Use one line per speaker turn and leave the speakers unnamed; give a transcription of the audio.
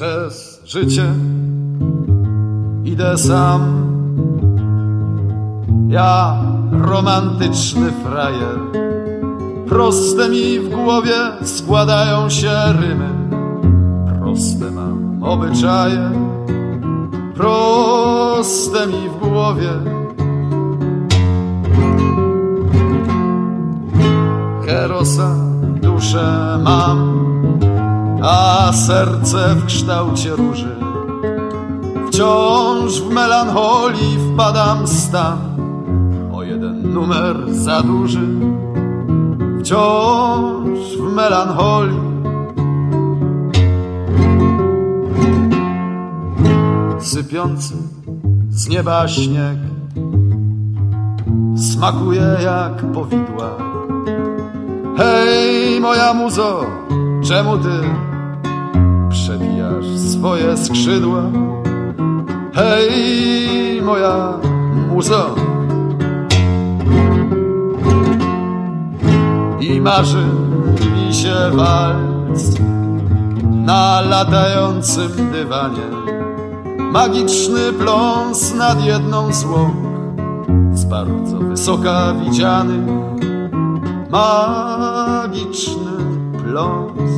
przez życie idę sam. Ja, romantyczny frajer, proste mi w głowie składają się rymy. Proste mam obyczaje, proste mi w głowie. Herosa duszę mam, a serce w kształcie róży. Wciąż w melancholii wpadam stan, o jeden numer za duży. Wciąż w melancholii. Sypiący z nieba śnieg smakuje jak powidła. Hej, moja muzo, czemu ty przebijasz swoje skrzydła? Hej, moja muzo. I marzy mi się walc na latającym dywanie. Magiczny pląs nad jedną z łąk, z bardzo wysoka widzianych. Magiczny pląs